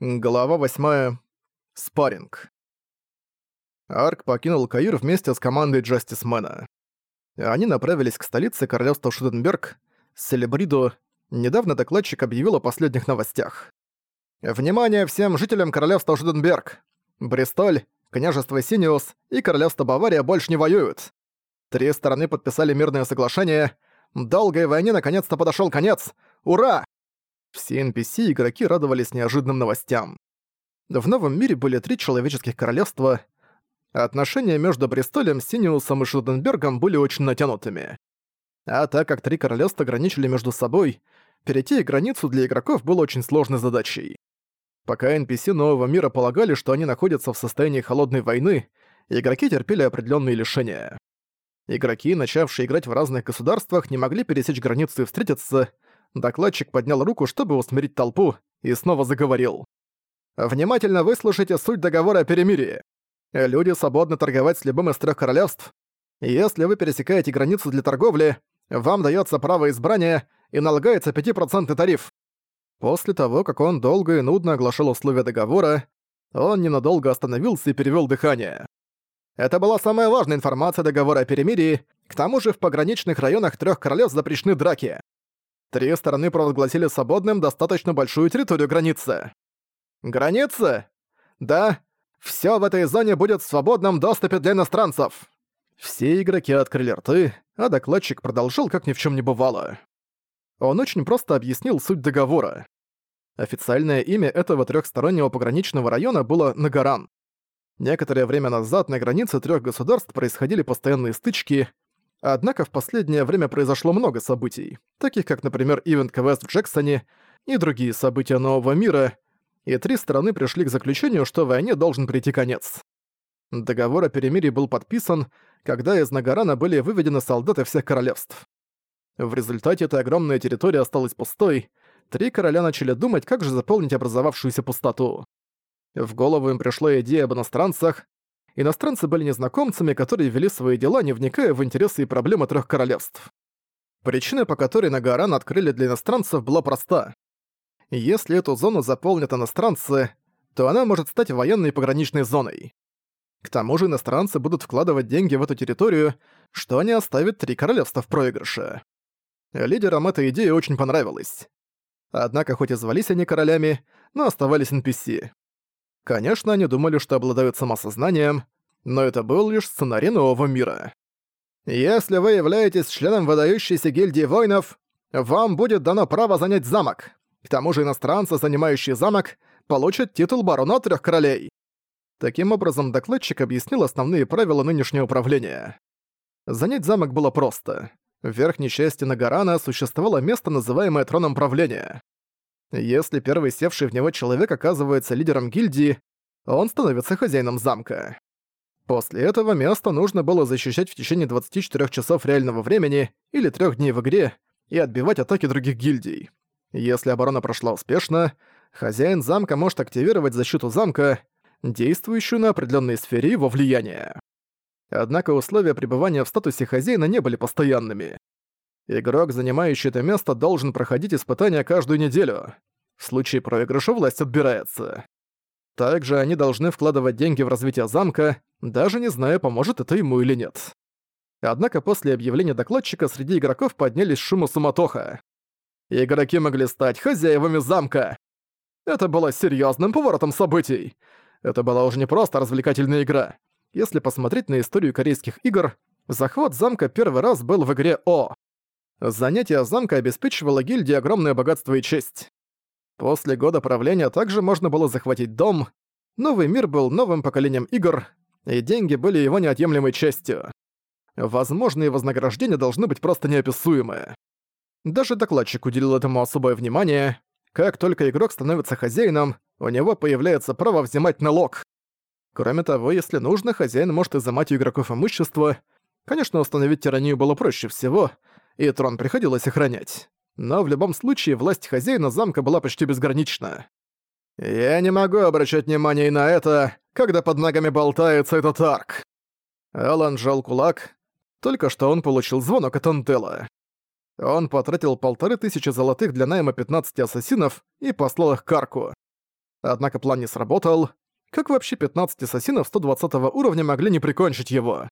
Глава 8. Спарринг. Арк покинул Каир вместе с командой Джастисмена. Они направились к столице королевства Шуденберг, Селебриду. Недавно докладчик объявил о последних новостях. «Внимание всем жителям королевства Шуденберг! Бристоль, княжество Синиус и королевство Бавария больше не воюют. Три стороны подписали мирное соглашение. Долгой войне наконец-то подошел конец. Ура! Все NPC и игроки радовались неожиданным новостям. В новом мире были три человеческих королевства. Отношения между Бристолем, Синиусом и Шуденбергом были очень натянутыми. А так как три королевства граничили между собой, перейти границу для игроков было очень сложной задачей. Пока NPC нового мира полагали, что они находятся в состоянии холодной войны, игроки терпели определенные лишения. Игроки, начавшие играть в разных государствах, не могли пересечь границу и встретиться, Докладчик поднял руку, чтобы усмирить толпу, и снова заговорил. «Внимательно выслушайте суть договора о перемирии. Люди свободны торговать с любым из трех королевств. Если вы пересекаете границу для торговли, вам дается право избрания и налагается 5% тариф». После того, как он долго и нудно оглашал условия договора, он ненадолго остановился и перевел дыхание. Это была самая важная информация договора о перемирии, к тому же в пограничных районах трех королевств запрещены драки. Три стороны провозгласили свободным достаточно большую территорию границы. Границы? Да. Все в этой зоне будет в свободном доступе для иностранцев. Все игроки открыли рты, а докладчик продолжал, как ни в чем не бывало. Он очень просто объяснил суть договора. Официальное имя этого трехстороннего пограничного района было Нагаран. Некоторое время назад на границе трех государств происходили постоянные стычки, Однако в последнее время произошло много событий, таких как, например, ивент КВС в Джексоне и другие события нового мира, и три стороны пришли к заключению, что войне должен прийти конец. Договор о перемирии был подписан, когда из Нагарана были выведены солдаты всех королевств. В результате эта огромная территория осталась пустой, три короля начали думать, как же заполнить образовавшуюся пустоту. В голову им пришла идея об иностранцах, иностранцы были незнакомцами, которые вели свои дела, не вникая в интересы и проблемы трех королевств. Причина, по которой Нагаран открыли для иностранцев, была проста. Если эту зону заполнят иностранцы, то она может стать военной пограничной зоной. К тому же иностранцы будут вкладывать деньги в эту территорию, что не оставит три королевства в проигрыше. Лидерам эта идея очень понравилась. Однако хоть и звались они королями, но оставались NPC. Конечно, они думали, что обладают самосознанием, но это был лишь сценарий нового мира. Если вы являетесь членом выдающейся гильдии воинов, вам будет дано право занять замок. К тому же иностранцы, занимающие замок, получат титул барона трех королей. Таким образом, докладчик объяснил основные правила нынешнего управления. Занять замок было просто. В верхней части Нагарана существовало место, называемое троном правления. Если первый севший в него человек оказывается лидером гильдии, он становится хозяином замка. После этого место нужно было защищать в течение 24 часов реального времени или 3 дней в игре и отбивать атаки других гильдий. Если оборона прошла успешно, хозяин замка может активировать защиту замка, действующую на определенной сфере его влияния. Однако условия пребывания в статусе хозяина не были постоянными. Игрок, занимающий это место, должен проходить испытания каждую неделю. В случае проигрыша власть отбирается. Также они должны вкладывать деньги в развитие замка, даже не зная, поможет это ему или нет. Однако после объявления докладчика среди игроков поднялись шум и суматоха. Игроки могли стать хозяевами замка. Это было серьезным поворотом событий. Это была уже не просто развлекательная игра. Если посмотреть на историю корейских игр, захват замка первый раз был в игре О. Занятие замка обеспечивало гильдии огромное богатство и честь. После года правления также можно было захватить дом. Новый мир был новым поколением игр, и деньги были его неотъемлемой частью. Возможные вознаграждения должны быть просто неописуемые. Даже докладчик уделил этому особое внимание. Как только игрок становится хозяином, у него появляется право взимать налог. Кроме того, если нужно, хозяин может изымать у игроков имущество. Конечно, установить тиранию было проще всего — и трон приходилось охранять. Но в любом случае власть хозяина замка была почти безгранична. «Я не могу обращать внимание на это, когда под ногами болтается этот арк». Алан сжал кулак. Только что он получил звонок от Антелла. Он потратил полторы тысячи золотых для найма 15 ассасинов и послал их к арку. Однако план не сработал. Как вообще 15 ассасинов 120 уровня могли не прикончить его?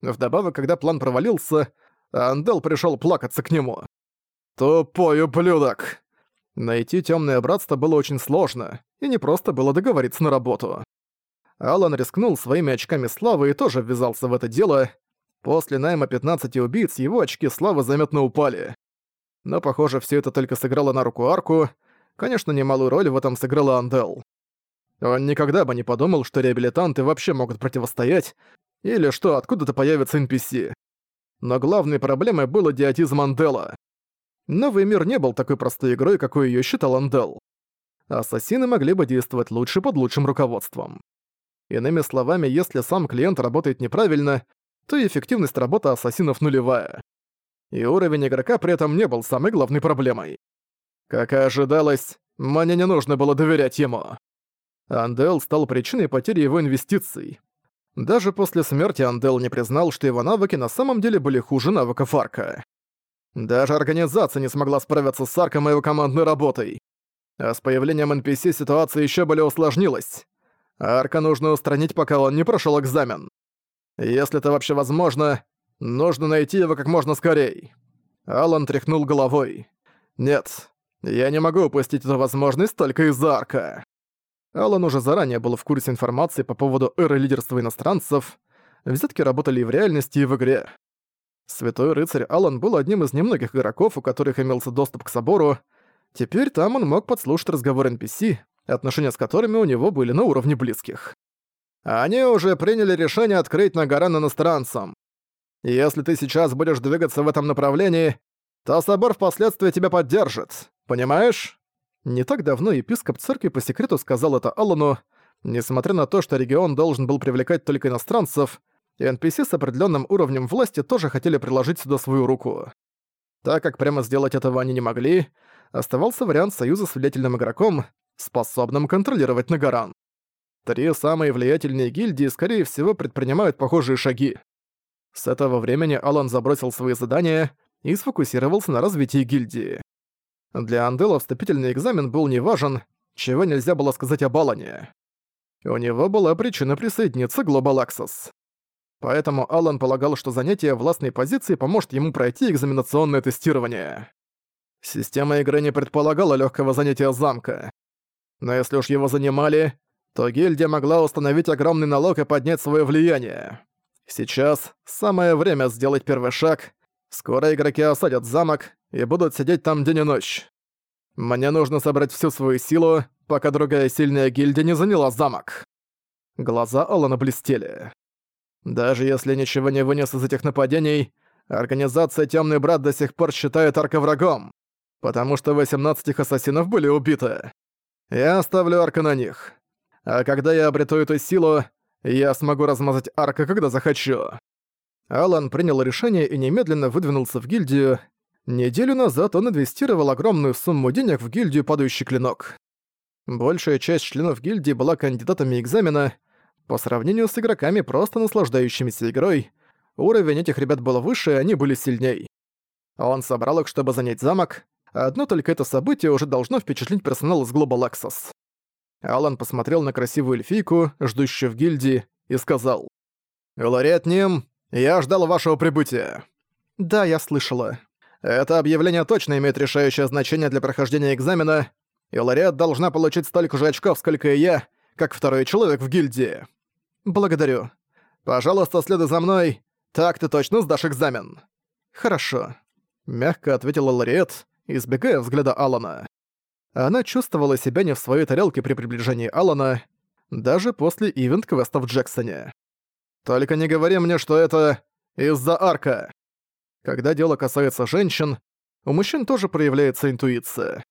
Вдобавок, когда план провалился, Андел пришел плакаться к нему. «Тупой ублюдок!» Найти темное братство было очень сложно, и не просто было договориться на работу. Алан рискнул своими очками славы и тоже ввязался в это дело. После найма 15 убийц его очки славы заметно упали. Но, похоже, все это только сыграло на руку Арку. Конечно, немалую роль в этом сыграла Андел. Он никогда бы не подумал, что реабилитанты вообще могут противостоять, или что откуда-то появится NPC. Но главной проблемой был идиотизм Андела. Новый мир не был такой простой игрой, какой ее считал Андел. Ассасины могли бы действовать лучше под лучшим руководством. Иными словами, если сам клиент работает неправильно, то эффективность работы ассасинов нулевая. И уровень игрока при этом не был самой главной проблемой. Как и ожидалось, мне не нужно было доверять ему. Андел стал причиной потери его инвестиций. Даже после смерти Андел не признал, что его навыки на самом деле были хуже навыков Арка. Даже организация не смогла справиться с Арком и его командной работой. А с появлением NPC ситуация еще более усложнилась. Арка нужно устранить, пока он не прошел экзамен. Если это вообще возможно, нужно найти его как можно скорее. Алан тряхнул головой. Нет, я не могу упустить эту возможность только из-за Арка. Алан уже заранее был в курсе информации по поводу эры лидерства иностранцев. Взятки работали и в реальности, и в игре. Святой рыцарь Алан был одним из немногих игроков, у которых имелся доступ к собору. Теперь там он мог подслушать разговор NPC, отношения с которыми у него были на уровне близких. Они уже приняли решение открыть Нагаран иностранцам. Если ты сейчас будешь двигаться в этом направлении, то собор впоследствии тебя поддержит. Понимаешь? Не так давно епископ церкви по секрету сказал это Аллану, несмотря на то, что регион должен был привлекать только иностранцев, NPC с определенным уровнем власти тоже хотели приложить сюда свою руку. Так как прямо сделать этого они не могли, оставался вариант союза с влиятельным игроком, способным контролировать Нагаран. Три самые влиятельные гильдии, скорее всего, предпринимают похожие шаги. С этого времени Алан забросил свои задания и сфокусировался на развитии гильдии. Для Андела вступительный экзамен был неважен, чего нельзя было сказать об Алане. У него была причина присоединиться к Global Access. Поэтому Алан полагал, что занятие властной позиции поможет ему пройти экзаменационное тестирование. Система игры не предполагала легкого занятия замка. Но если уж его занимали, то гильдия могла установить огромный налог и поднять свое влияние. Сейчас самое время сделать первый шаг. Скоро игроки осадят замок и будут сидеть там день и ночь. Мне нужно собрать всю свою силу, пока другая сильная гильдия не заняла замок. Глаза Алана блестели. Даже если ничего не вынес из этих нападений, организация Темный Брат до сих пор считает Арка врагом, потому что 18 их ассасинов были убиты. Я оставлю Арка на них. А когда я обрету эту силу, я смогу размазать Арка, когда захочу. Алан принял решение и немедленно выдвинулся в гильдию. Неделю назад он инвестировал огромную сумму денег в гильдию «Падающий клинок». Большая часть членов гильдии была кандидатами экзамена, по сравнению с игроками, просто наслаждающимися игрой, уровень этих ребят был выше, и они были сильней. Он собрал их, чтобы занять замок, одно только это событие уже должно впечатлить персонал из Global Access. Алан посмотрел на красивую эльфийку, ждущую в гильдии, и сказал. «Ларет Ним, я ждал вашего прибытия». «Да, я слышала. Это объявление точно имеет решающее значение для прохождения экзамена, и Ларет должна получить столько же очков, сколько и я, как второй человек в гильдии». «Благодарю. Пожалуйста, следуй за мной. Так ты точно сдашь экзамен». «Хорошо», — мягко ответила Лариет, избегая взгляда Алана. Она чувствовала себя не в своей тарелке при приближении Алана, даже после ивент-квеста в Джексоне. «Только не говори мне, что это из-за арка!» Когда дело касается женщин, у мужчин тоже проявляется интуиция.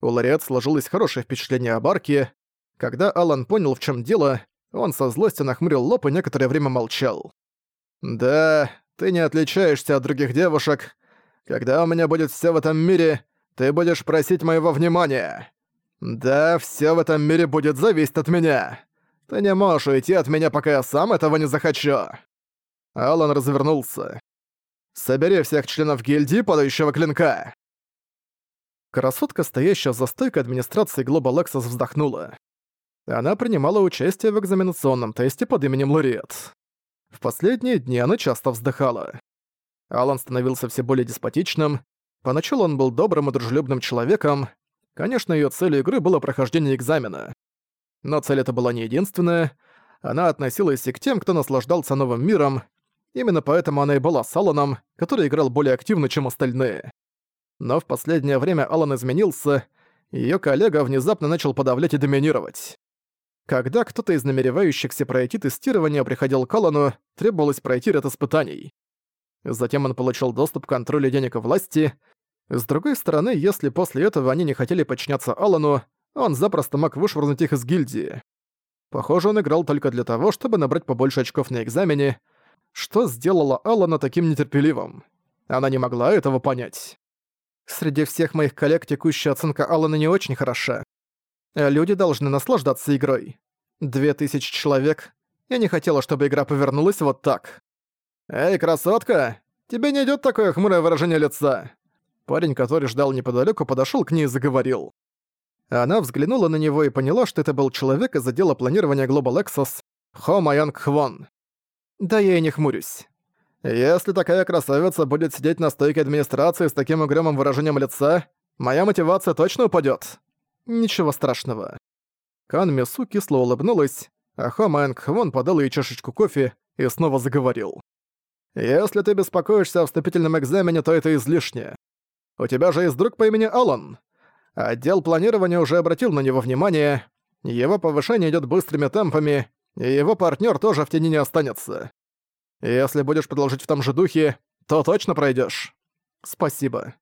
У Лариет сложилось хорошее впечатление об арке. Когда Алан понял, в чем дело, он со злостью нахмурил лоб и некоторое время молчал. «Да, ты не отличаешься от других девушек. Когда у меня будет все в этом мире, ты будешь просить моего внимания. Да, все в этом мире будет зависеть от меня. Ты не можешь уйти от меня, пока я сам этого не захочу». Алан развернулся. «Собери всех членов гильдии падающего клинка». Красотка, стоящая за стойкой администрации Global Access, вздохнула. Она принимала участие в экзаменационном тесте под именем Лориет. В последние дни она часто вздыхала. Алан становился все более деспотичным. Поначалу он был добрым и дружелюбным человеком. Конечно, ее целью игры было прохождение экзамена. Но цель эта была не единственная. Она относилась и к тем, кто наслаждался новым миром. Именно поэтому она и была с Аланом, который играл более активно, чем остальные. Но в последнее время Алан изменился, и её коллега внезапно начал подавлять и доминировать. Когда кто-то из намеревающихся пройти тестирование приходил к Алану, требовалось пройти ряд испытаний. Затем он получил доступ к контролю денег и власти. С другой стороны, если после этого они не хотели подчиняться Алану, он запросто мог вышвырнуть их из гильдии. Похоже, он играл только для того, чтобы набрать побольше очков на экзамене, что сделало Алана таким нетерпеливым. Она не могла этого понять. Среди всех моих коллег текущая оценка Алана не очень хороша. Люди должны наслаждаться игрой. Две тысячи человек. Я не хотела, чтобы игра повернулась вот так. «Эй, красотка! Тебе не идёт такое хмурое выражение лица!» Парень, который ждал неподалёку, подошёл к ней и заговорил. Она взглянула на него и поняла, что это был человек из отдела планирования Global Exos, Хо Маянг Хвон. «Да я и не хмурюсь. Если такая красавица будет сидеть на стойке администрации с таким угрюмым выражением лица, моя мотивация точно упадёт. Ничего страшного. Кан Мису кисло улыбнулась, а Хо Мэнг Хвон подал ей чашечку кофе и снова заговорил. «Если ты беспокоишься о вступительном экзамене, то это излишне. У тебя же есть друг по имени Алан. Отдел планирования уже обратил на него внимание. Его повышение идет быстрыми темпами, и его партнер тоже в тени не останется. Если будешь продолжить в том же духе, то точно пройдешь. Спасибо.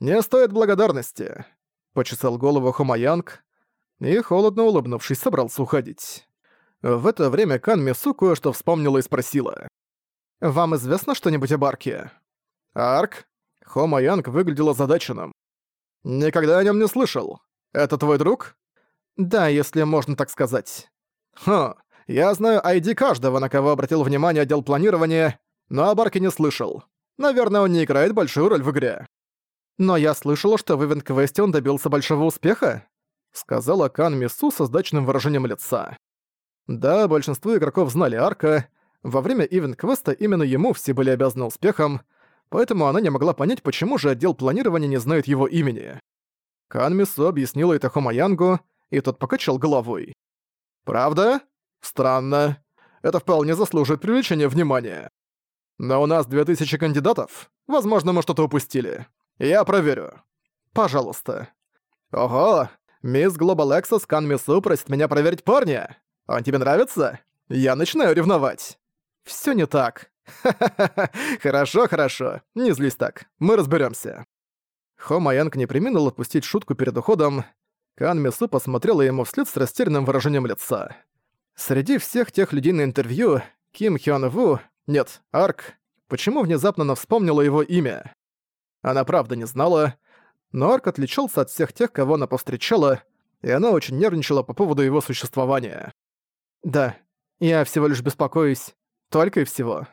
Не стоит благодарности почесал голову Хомаянг и, холодно улыбнувшись, собрался уходить. В это время Кан Мису кое-что вспомнила и спросила. «Вам известно что-нибудь об Арке?» «Арк?» Хома Янг выглядел озадаченным. «Никогда о нем не слышал. Это твой друг?» «Да, если можно так сказать». «Хм, я знаю ID каждого, на кого обратил внимание отдел планирования, но об Арке не слышал. Наверное, он не играет большую роль в игре». «Но я слышала, что в ивент-квесте он добился большого успеха», сказала Кан Мису со сдачным выражением лица. Да, большинство игроков знали Арка. Во время ивент-квеста именно ему все были обязаны успехом, поэтому она не могла понять, почему же отдел планирования не знает его имени. Кан Мису объяснила это Хомаянгу, и тот покачал головой. «Правда? Странно. Это вполне заслуживает привлечения внимания. Но у нас 2000 кандидатов. Возможно, мы что-то упустили. Я проверю. Пожалуйста. Ого! Мисс Global Access Кан Мису просит меня проверить парня. Он тебе нравится? Я начинаю ревновать. Всё не так. Ха-ха-ха. Хорошо, хорошо. Не злись так. Мы разберёмся. Хо Маянг не приминул отпустить шутку перед уходом. Кан Мису посмотрела ему вслед с растерянным выражением лица. Среди всех тех людей на интервью, Ким Хён Ву, нет, Арк, почему внезапно она вспомнила его имя? Она правда не знала, но Арк отличался от всех тех, кого она повстречала, и она очень нервничала по поводу его существования. «Да, я всего лишь беспокоюсь. Только и всего».